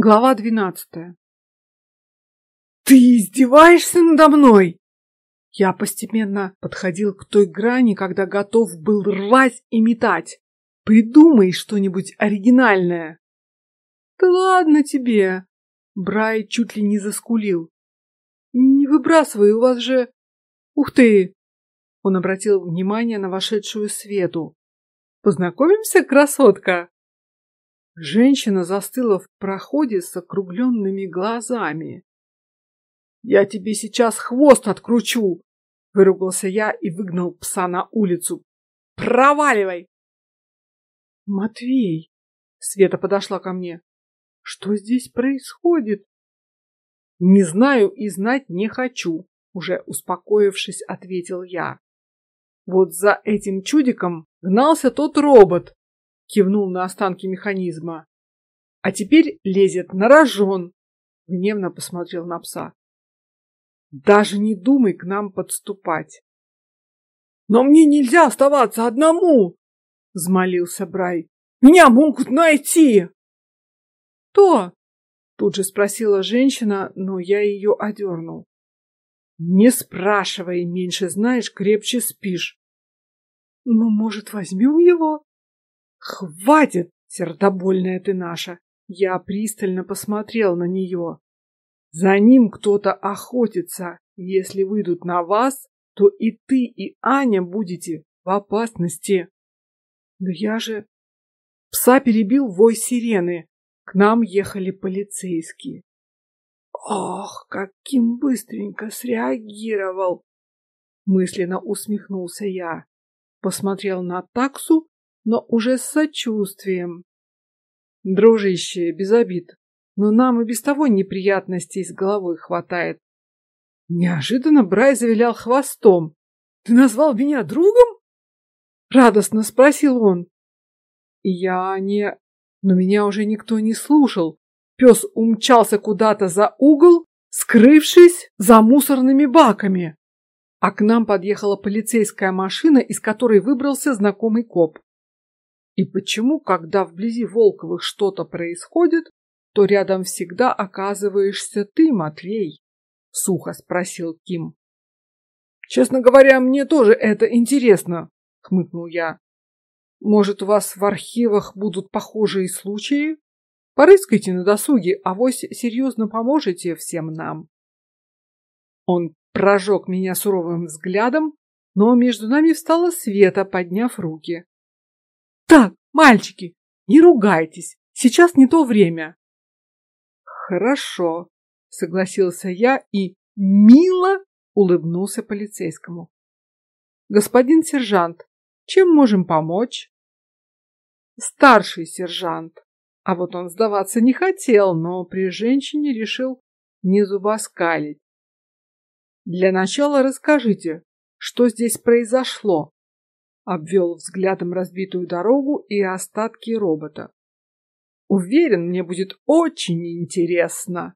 Глава двенадцатая. Ты издеваешься надо мной? Я постепенно подходил к той грани, когда готов был рвать и метать. Придумай что-нибудь оригинальное. Да ладно тебе. Брай чуть ли не заскулил. Не выбрасывай, у вас же... Ух ты! Он обратил внимание на вошедшую Свету. Познакомимся, красотка? Женщина застыла в проходе с округленными глазами. Я тебе сейчас хвост откручу! Выругался я и выгнал пса на улицу. Проваливай! Матвей! Света подошла ко мне. Что здесь происходит? Не знаю и знать не хочу, уже успокоившись, ответил я. Вот за этим чудиком гнался тот робот, кивнул на останки механизма. А теперь лезет на рожон. Гневно посмотрел на пса. Даже не думай к нам подступать. Но мне нельзя оставаться одному, взмолился Брай. Меня могут найти. Кто? Тут же спросила женщина, но я ее одернул. Не спрашивай, меньше знаешь, крепче спишь. Ну, может, возьмем его? Хватит, сердобольная ты наша. Я пристально посмотрел на нее. За ним кто-то охотится. Если выйдут на вас, то и ты, и Аня будете в опасности. Но я же... Пса перебил вой сирены. К нам ехали полицейские. Ох, каким быстренько среагировал! Мысленно усмехнулся я. Посмотрел на таксу но уже с сочувствием. Дружище, без обид, но нам и без того неприятностей с головой хватает. Неожиданно Брай завилял хвостом. Ты назвал меня другом? Радостно спросил он. Я не... Но меня уже никто не слушал. Пес умчался куда-то за угол, скрывшись за мусорными баками. А к нам подъехала полицейская машина, из которой выбрался знакомый коп. И почему, когда вблизи Волковых что-то происходит, то рядом всегда оказываешься ты, Матвей? Сухо спросил Ким. Честно говоря, мне тоже это интересно, хмыкнул я. Может, у вас в архивах будут похожие случаи? Порыскайте на досуге, а вось серьезно поможете всем нам. Он прожег меня суровым взглядом, но между нами встала Света, подняв руки. Так, мальчики, не ругайтесь, сейчас не то время. Хорошо, согласился я и мило улыбнулся полицейскому. Господин сержант, чем можем помочь? Старший сержант. А вот он сдаваться не хотел, но при женщине решил не зубоскалить. Для начала расскажите, что здесь произошло обвел взглядом разбитую дорогу и остатки робота. Уверен, мне будет очень интересно.